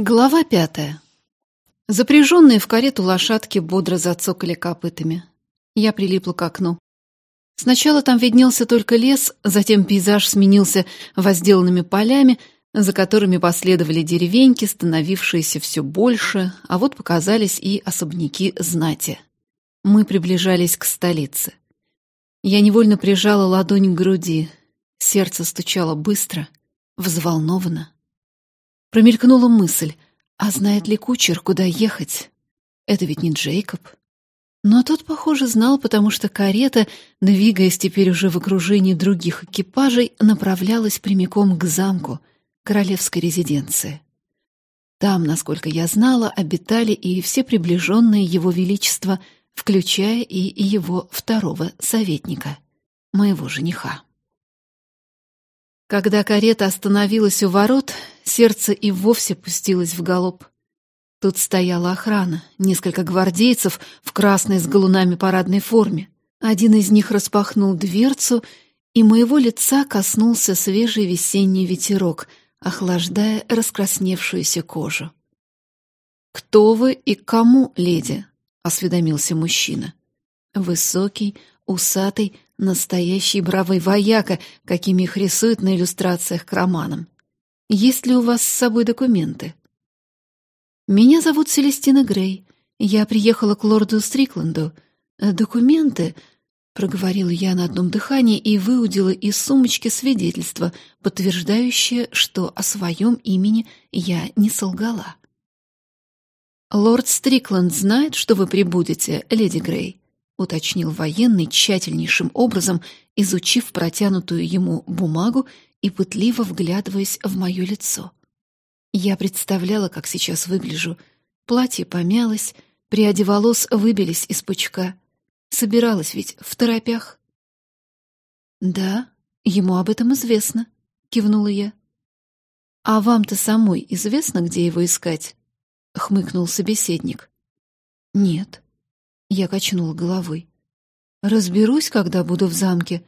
Глава пятая. Запряженные в карету лошадки бодро зацокали копытами. Я прилипла к окну. Сначала там виднелся только лес, затем пейзаж сменился возделанными полями, за которыми последовали деревеньки, становившиеся все больше, а вот показались и особняки знати. Мы приближались к столице. Я невольно прижала ладонь к груди. Сердце стучало быстро, взволнованно. Промелькнула мысль, а знает ли кучер, куда ехать? Это ведь не Джейкоб. Но тот, похоже, знал, потому что карета, двигаясь теперь уже в окружении других экипажей, направлялась прямиком к замку, королевской резиденции. Там, насколько я знала, обитали и все приближенные его величества, включая и его второго советника, моего жениха. Когда карета остановилась у ворот, сердце и вовсе пустилось в галоп. Тут стояла охрана, несколько гвардейцев в красной с галунами парадной форме. Один из них распахнул дверцу, и моего лица коснулся свежий весенний ветерок, охлаждая раскрасневшуюся кожу. «Кто вы и кому, леди?» — осведомился мужчина. Высокий, усатый, Настоящий бравый вояка, какими их рисуют на иллюстрациях к романам. Есть ли у вас с собой документы? Меня зовут Селестина Грей. Я приехала к лорду Стрикленду. Документы, проговорила я на одном дыхании и выудила из сумочки свидетельство, подтверждающее, что о своем имени я не солгала. Лорд Стрикленд знает, что вы прибудете, леди Грей уточнил военный тщательнейшим образом, изучив протянутую ему бумагу и пытливо вглядываясь в мое лицо. Я представляла, как сейчас выгляжу. Платье помялось, пряди волос выбились из пучка. Собиралась ведь в торопях. «Да, ему об этом известно», — кивнула я. «А вам-то самой известно, где его искать?» — хмыкнул собеседник. «Нет», я качнула головой. «Разберусь, когда буду в замке.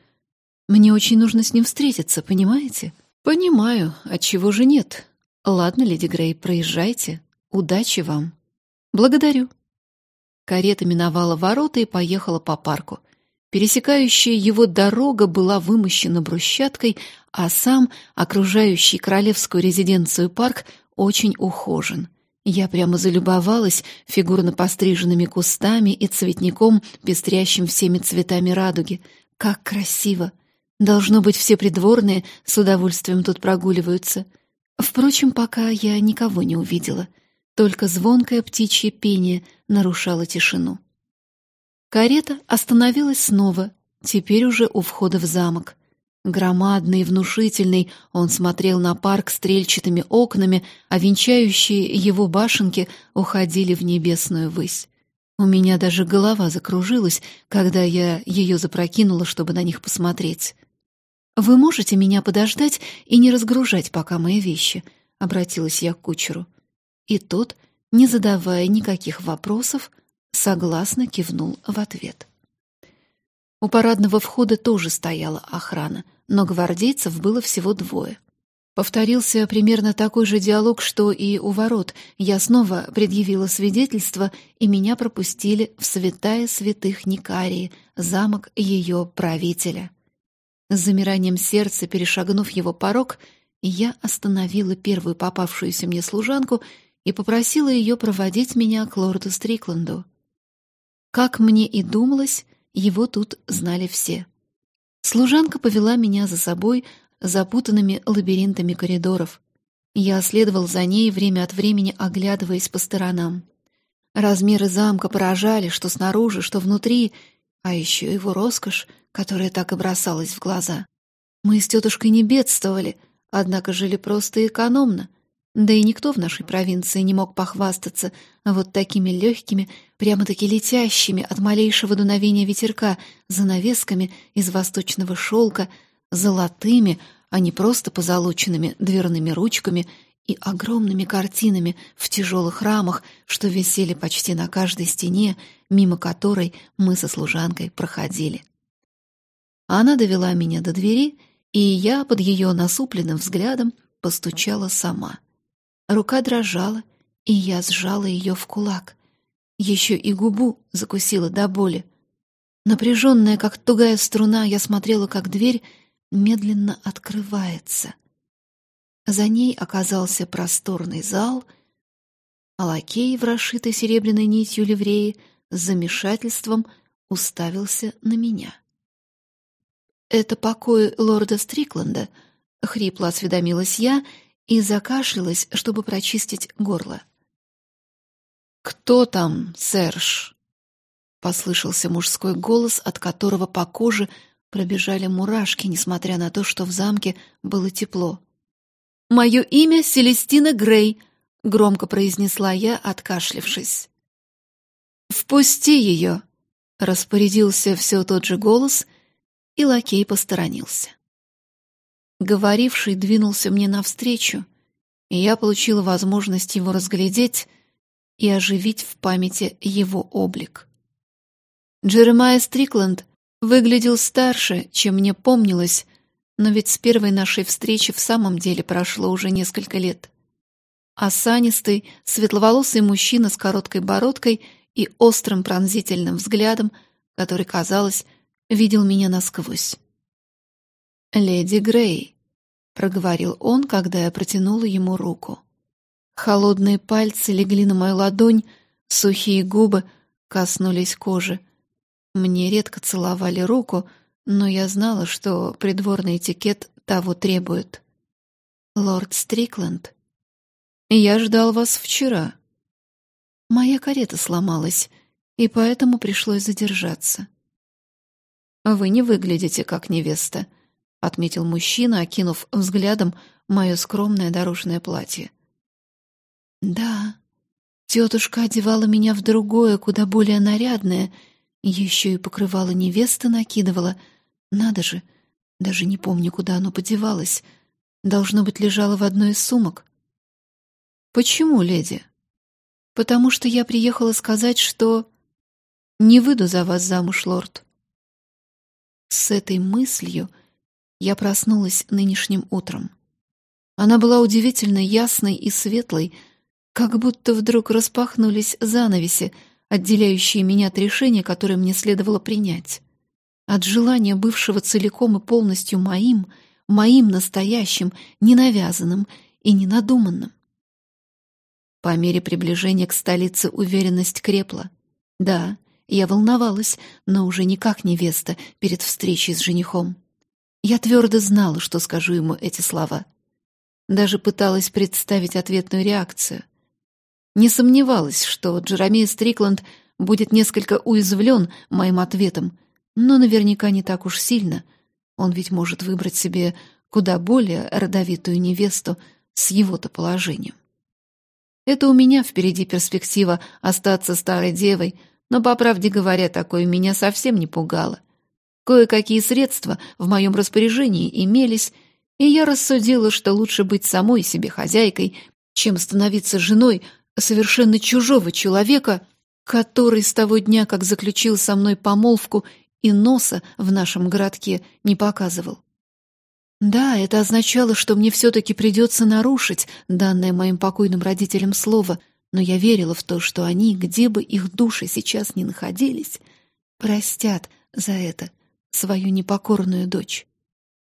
Мне очень нужно с ним встретиться, понимаете?» «Понимаю, отчего же нет. Ладно, леди Грей, проезжайте. Удачи вам». «Благодарю». Карета миновала ворота и поехала по парку. Пересекающая его дорога была вымощена брусчаткой, а сам, окружающий королевскую резиденцию парк, очень ухожен — я прямо залюбовалась фигурно постриженными кустами и цветником, пестрящим всеми цветами радуги. Как красиво! Должно быть, все придворные с удовольствием тут прогуливаются. Впрочем, пока я никого не увидела. Только звонкое птичье пение нарушало тишину. Карета остановилась снова, теперь уже у входа в замок. Громадный и внушительный, он смотрел на парк стрельчатыми окнами, а венчающие его башенки уходили в небесную высь. У меня даже голова закружилась, когда я ее запрокинула, чтобы на них посмотреть. «Вы можете меня подождать и не разгружать пока мои вещи?» — обратилась я к кучеру. И тот, не задавая никаких вопросов, согласно кивнул в ответ. У парадного входа тоже стояла охрана, но гвардейцев было всего двое. Повторился примерно такой же диалог, что и у ворот. Я снова предъявила свидетельство, и меня пропустили в святая святых Никарии, замок ее правителя. С замиранием сердца, перешагнув его порог, я остановила первую попавшуюся мне служанку и попросила ее проводить меня к лорду Стрикленду. Как мне и думалось, его тут знали все. Служанка повела меня за собой запутанными лабиринтами коридоров. Я следовал за ней, время от времени оглядываясь по сторонам. Размеры замка поражали, что снаружи, что внутри, а еще его роскошь, которая так и бросалась в глаза. Мы с тетушкой не бедствовали, однако жили просто и экономно — да и никто в нашей провинции не мог похвастаться вот такими легкими, прямо-таки летящими от малейшего дуновения ветерка занавесками из восточного шелка, золотыми, а не просто позолоченными дверными ручками и огромными картинами в тяжелых рамах, что висели почти на каждой стене, мимо которой мы со служанкой проходили. Она довела меня до двери, и я под ее насупленным взглядом постучала сама — Рука дрожала, и я сжала ее в кулак. Еще и губу закусила до боли. Напряженная, как тугая струна, я смотрела, как дверь медленно открывается. За ней оказался просторный зал, а лакей в расшитой серебряной нитью ливреи с замешательством уставился на меня. «Это покой лорда Стрикленда», — хрипло осведомилась я и закашлялась, чтобы прочистить горло. «Кто там, Серж?» — послышался мужской голос, от которого по коже пробежали мурашки, несмотря на то, что в замке было тепло. «Мое имя Селестина Грей», — громко произнесла я, откашлившись. «Впусти ее», — распорядился все тот же голос, и лакей посторонился. Говоривший двинулся мне навстречу, и я получила возможность его разглядеть и оживить в памяти его облик. Джеремайя Стрикленд выглядел старше, чем мне помнилось, но ведь с первой нашей встречи в самом деле прошло уже несколько лет. Осанистый, светловолосый мужчина с короткой бородкой и острым пронзительным взглядом, который, казалось, видел меня насквозь. «Леди Грей», — проговорил он, когда я протянула ему руку. Холодные пальцы легли на мою ладонь, сухие губы коснулись кожи. Мне редко целовали руку, но я знала, что придворный этикет того требует. «Лорд Стрикленд, я ждал вас вчера. Моя карета сломалась, и поэтому пришлось задержаться». «Вы не выглядите как невеста», — отметил мужчина, окинув взглядом мое скромное дорожное платье. «Да, тетушка одевала меня в другое, куда более нарядное, еще и покрывала невеста накидывала. Надо же, даже не помню, куда оно подевалось. Должно быть, лежало в одной из сумок». «Почему, леди?» «Потому что я приехала сказать, что...» «Не выйду за вас замуж, лорд». С этой мыслью я проснулась нынешним утром. Она была удивительно ясной и светлой, как будто вдруг распахнулись занавеси, отделяющие меня от решения, которое мне следовало принять. От желания бывшего целиком и полностью моим, моим настоящим, ненавязанным и ненадуманным. По мере приближения к столице уверенность крепла. Да, я волновалась, но уже не как невеста перед встречей с женихом. Я твердо знала, что скажу ему эти слова. Даже пыталась представить ответную реакцию. Не сомневалась, что Джеромея Стрикланд будет несколько уязвлен моим ответом, но наверняка не так уж сильно. Он ведь может выбрать себе куда более родовитую невесту с его-то положением. Это у меня впереди перспектива остаться старой девой, но, по правде говоря, такое меня совсем не пугало. Кое-какие средства в моем распоряжении имелись, и я рассудила, что лучше быть самой себе хозяйкой, чем становиться женой совершенно чужого человека, который с того дня, как заключил со мной помолвку, и носа в нашем городке не показывал. Да, это означало, что мне все-таки придется нарушить данное моим покойным родителям слово, но я верила в то, что они, где бы их души сейчас ни находились, простят за это свою непокорную дочь.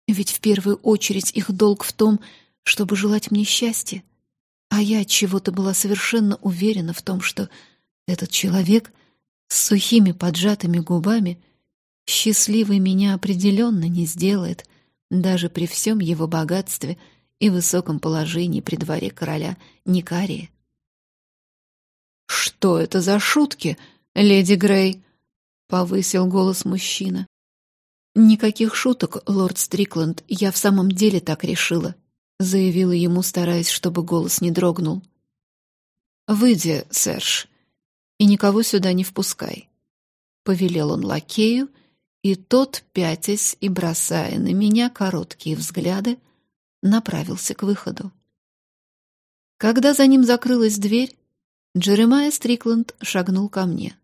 Ведь в первую очередь их долг в том, чтобы желать мне счастья. А я чего-то была совершенно уверена в том, что этот человек с сухими поджатыми губами счастливый меня определенно не сделает, даже при всем его богатстве и высоком положении при дворе короля Никария. «Что это за шутки, леди Грей?» — повысил голос мужчина. «Никаких шуток, лорд Стрикленд, я в самом деле так решила», — заявила ему, стараясь, чтобы голос не дрогнул. «Выйди, Серж, и никого сюда не впускай», — повелел он лакею, и тот, пятясь и бросая на меня короткие взгляды, направился к выходу. Когда за ним закрылась дверь, Джеремайя Стрикленд шагнул ко мне.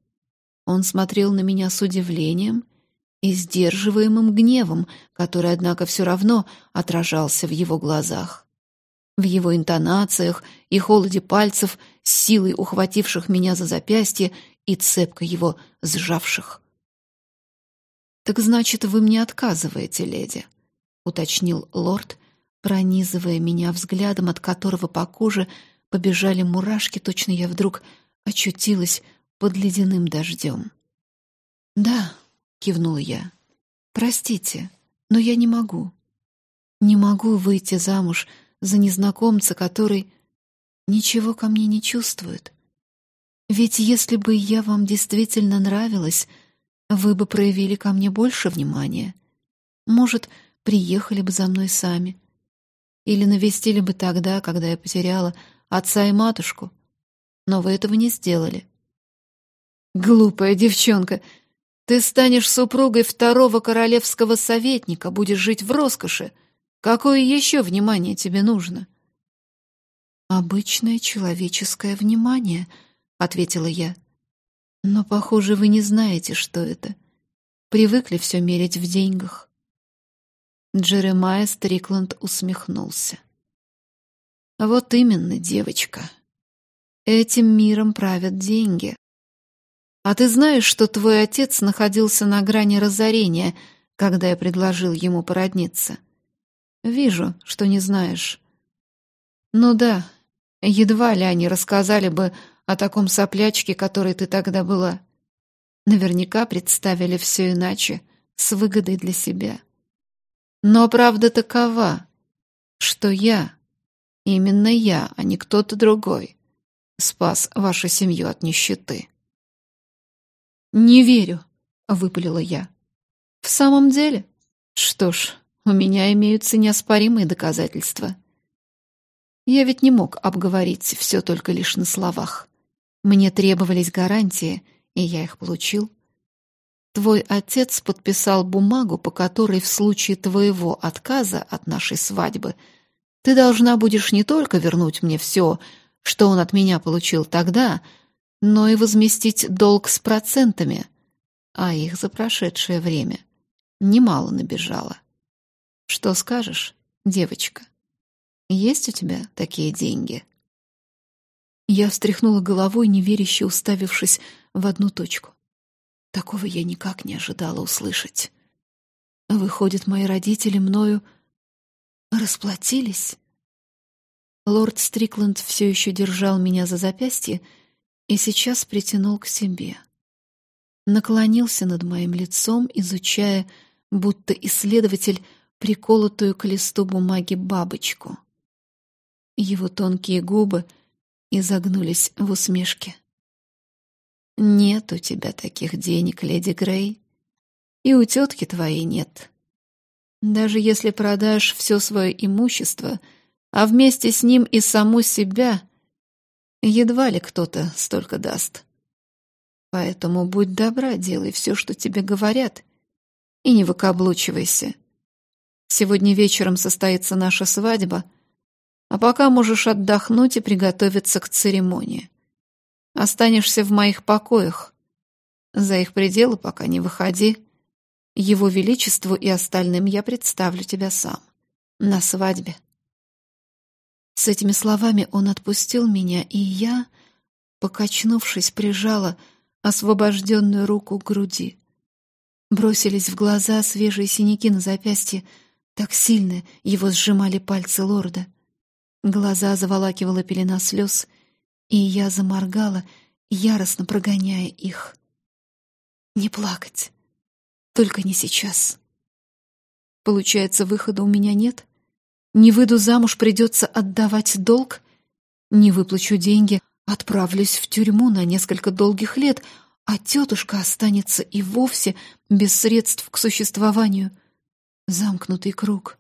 Он смотрел на меня с удивлением — и сдерживаемым гневом, который, однако, все равно отражался в его глазах. в его интонациях и холоде пальцев, с силой ухвативших меня за запястье и цепко его сжавших. «Так значит, вы мне отказываете, леди?» — уточнил лорд, пронизывая меня взглядом, от которого по коже побежали мурашки, точно я вдруг очутилась под ледяным дождем. «Да», — кивнула я, — «простите, но я не могу. Не могу выйти замуж за незнакомца, который ничего ко мне не чувствует. Ведь если бы я вам действительно нравилась, вы бы проявили ко мне больше внимания. Может, приехали бы за мной сами. Или навестили бы тогда, когда я потеряла отца и матушку. Но вы этого не сделали. Глупая девчонка, ты станешь супругой второго королевского советника, будешь жить в роскоши. Какое еще внимание тебе нужно? Обычное человеческое внимание, ответила я. Но, похоже, вы не знаете, что это. Привыкли все мерить в деньгах. Джеремайя Стрикланд усмехнулся. Вот именно, девочка. Этим миром правят деньги. А ты знаешь, что твой отец находился на грани разорения, когда я предложил ему породниться? Вижу, что не знаешь. Ну да, едва ли они рассказали бы о таком соплячке, которой ты тогда была. Наверняка представили все иначе, с выгодой для себя. Но правда такова, что я, именно я, а не кто-то другой, спас вашу семью от нищеты. «Не верю», — выпалила я. «В самом деле? Что ж, у меня имеются неоспоримые доказательства. Я ведь не мог обговорить все только лишь на словах. Мне требовались гарантии, и я их получил. Твой отец подписал бумагу, по которой в случае твоего отказа от нашей свадьбы ты должна будешь не только вернуть мне все, что он от меня получил тогда, но и возместить долг с процентами, а их за прошедшее время немало набежало. Что скажешь, девочка? Есть у тебя такие деньги? Я встряхнула головой, неверяще уставившись в одну точку. Такого я никак не ожидала услышать. Выходит, мои родители мною расплатились? Лорд Стрикланд все еще держал меня за запястье, и сейчас притянул к себе. Наклонился над моим лицом, изучая, будто исследователь, приколотую к листу бумаги бабочку. Его тонкие губы изогнулись в усмешке. «Нет у тебя таких денег, леди Грей, и у тетки твоей нет. Даже если продашь все свое имущество, а вместе с ним и саму себя, Едва ли кто-то столько даст. Поэтому будь добра, делай все, что тебе говорят, и не выкаблучивайся. Сегодня вечером состоится наша свадьба, а пока можешь отдохнуть и приготовиться к церемонии. Останешься в моих покоях. За их пределы пока не выходи. Его Величеству и остальным я представлю тебя сам. На свадьбе. С этими словами он отпустил меня, и я, покачнувшись, прижала освобожденную руку к груди. Бросились в глаза свежие синяки на запястье, так сильно его сжимали пальцы лорда. Глаза заволакивала пелена слез, и я заморгала, яростно прогоняя их. Не плакать. Только не сейчас. Получается, выхода у меня нет? Не выйду замуж, придется отдавать долг. Не выплачу деньги, отправлюсь в тюрьму на несколько долгих лет, а тетушка останется и вовсе без средств к существованию. Замкнутый круг.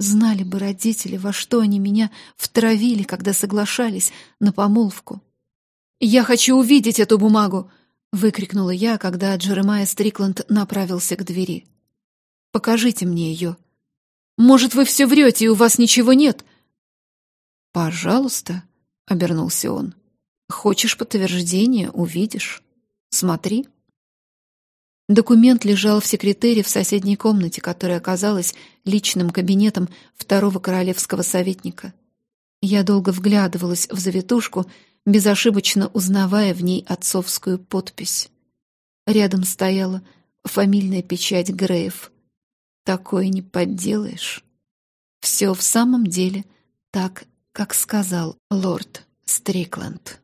Знали бы родители, во что они меня втравили, когда соглашались на помолвку. «Я хочу увидеть эту бумагу!» — выкрикнула я, когда Джеремайя Стрикланд направился к двери. «Покажите мне ее!» Может, вы все врете, и у вас ничего нет?» «Пожалуйста», — обернулся он. «Хочешь подтверждение — увидишь. Смотри». Документ лежал в секретере в соседней комнате, которая оказалась личным кабинетом второго королевского советника. Я долго вглядывалась в завитушку, безошибочно узнавая в ней отцовскую подпись. Рядом стояла фамильная печать Греев. Такое не подделаешь. Все в самом деле так, как сказал лорд Стрикленд.